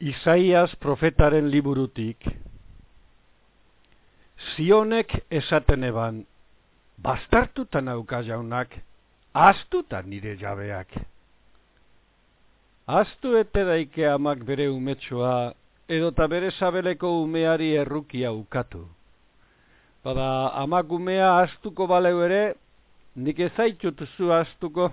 Isaias profetaren liburutik Zionek esaten eban Bastartuta nauka jaunak Aztuta nire jabeak. Aztu ete daike amak bere umetsua Edota bere sabeleko umeari errukia ukatu. Bada amak umea astuko baleu ere Nik ezaitut zu astuko